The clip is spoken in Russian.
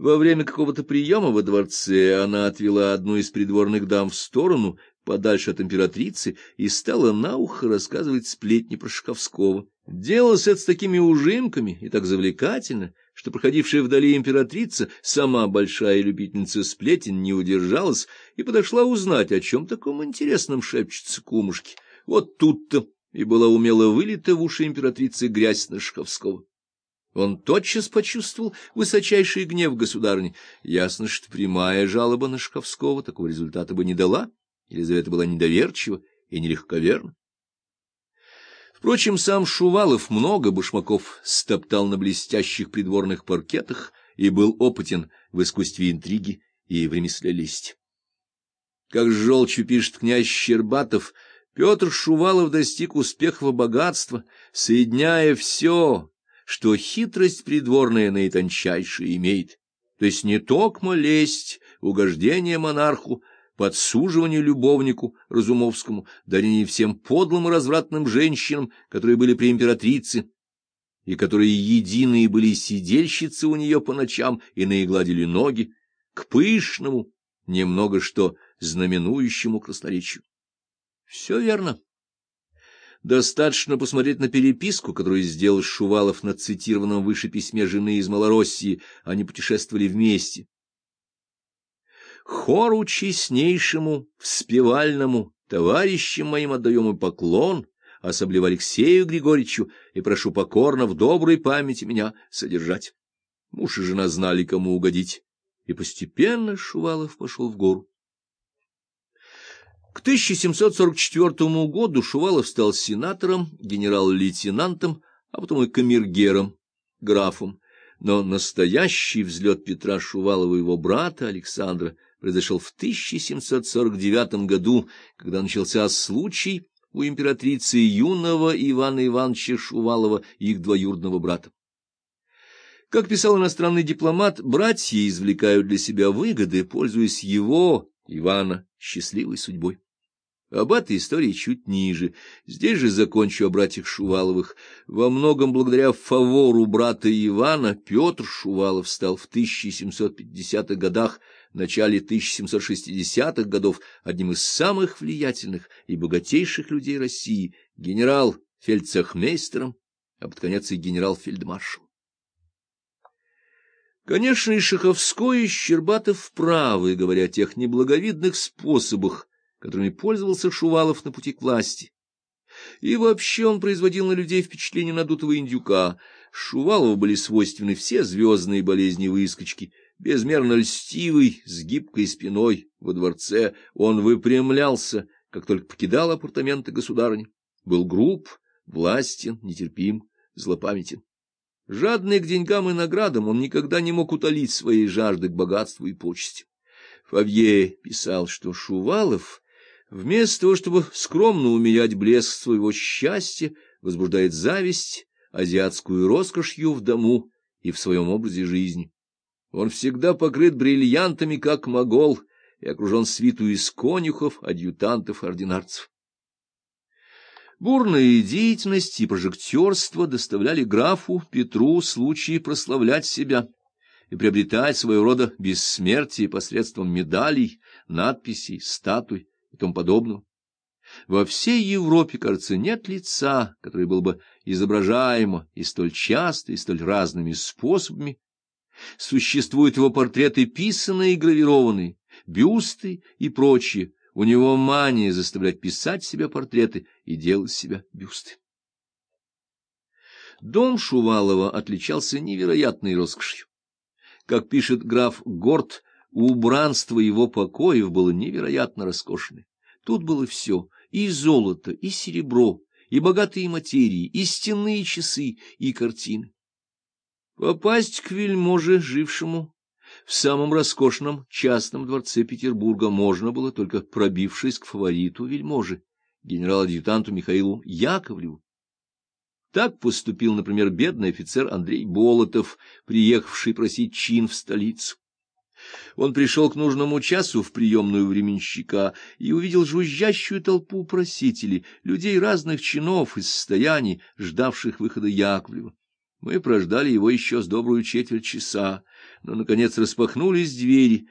Во время какого-то приема во дворце она отвела одну из придворных дам в сторону, подальше от императрицы, и стала на ухо рассказывать сплетни про Шаховского. Делалось это с такими ужимками и так завлекательно, что проходившая вдали императрица, сама большая любительница сплетен, не удержалась и подошла узнать, о чем таком интересном шепчется кумушки. Вот тут-то и была умело вылита в уши императрицы грязь на Шаховского. Он тотчас почувствовал высочайший гнев государни. Ясно, что прямая жалоба на Шаховского такого результата бы не дала. Елизавета была недоверчива и нелегковерна. Впрочем, сам Шувалов много башмаков стоптал на блестящих придворных паркетах и был опытен в искусстве интриги и в ремесле лести. Как желчью пишет князь Щербатов, Петр Шувалов достиг успеха и богатства, соединяя все, что хитрость придворная наитончайшая имеет, то есть не токмо лесть, угождение монарху, подсуживание любовнику Разумовскому, дарение всем подлым и развратным женщинам, которые были при императрице, и которые единые были сидельщицы у нее по ночам и наигладили ноги, к пышному, немного что знаменующему красноречию. Все верно. Достаточно посмотреть на переписку, которую сделал Шувалов на цитированном выше письме жены из Малороссии, они путешествовали вместе хору честнейшему, вспевальному, товарищам моим отдаем и поклон, особливо Алексею Григорьевичу, и прошу покорно в доброй памяти меня содержать. Муж и жена знали, кому угодить, и постепенно Шувалов пошел в гору. К 1744 году Шувалов стал сенатором, генерал-лейтенантом, а потом и камергером, графом. Но настоящий взлет Петра Шувалова и его брата Александра — произошел в 1749 году, когда начался случай у императрицы юного Ивана Ивановича Шувалова и их двоюродного брата. Как писал иностранный дипломат, братья извлекают для себя выгоды, пользуясь его, Ивана, счастливой судьбой. Об этой истории чуть ниже. Здесь же закончу о братьях Шуваловых. Во многом благодаря фавору брата Ивана Петр Шувалов стал в 1750-х годах начале 1760-х годов одним из самых влиятельных и богатейших людей России, генерал-фельдцехмейстером, а под конец и генерал-фельдмаршал. Конечно, и Шаховской, и Щербатов правы, говоря о тех неблаговидных способах, которыми пользовался Шувалов на пути к власти. И вообще он производил на людей впечатление надутого индюка. Шувалову были свойственны все звездные болезни-выскочки — Безмерно льстивый, с гибкой спиной во дворце, он выпрямлялся, как только покидал апартаменты государыни. Был груб, властен, нетерпим, злопамятен. Жадный к деньгам и наградам, он никогда не мог утолить своей жажды к богатству и почести. Фавье писал, что Шувалов, вместо того, чтобы скромно умерять блеск своего счастья, возбуждает зависть, азиатскую роскошью в дому и в своем образе жизни. Он всегда покрыт бриллиантами, как могол, и окружен свиту из конюхов, адъютантов, ординарцев. Бурная деятельность и прожектерство доставляли графу Петру случаи прославлять себя и приобретать своего рода бессмертие посредством медалей, надписей, статуй и тому подобного. Во всей Европе, кажется, нет лица, которое было бы изображаемо и столь часто, и столь разными способами, Существуют его портреты писанные и гравированные, бюсты и прочее. У него мания заставлять писать себе портреты и делать себя бюсты. Дом Шувалова отличался невероятной роскошью. Как пишет граф Горд, убранство его покоев было невероятно роскошное. Тут было все — и золото, и серебро, и богатые материи, и стенные часы, и картины. Попасть к вельможе, жившему в самом роскошном частном дворце Петербурга, можно было, только пробившись к фавориту вельможи, генерал-адъютанту Михаилу Яковлеву. Так поступил, например, бедный офицер Андрей Болотов, приехавший просить чин в столицу. Он пришел к нужному часу в приемную временщика и увидел жужжащую толпу просителей, людей разных чинов и состояний, ждавших выхода Яковлева. Мы прождали его еще с добрую четверть часа. Но, наконец, распахнулись двери,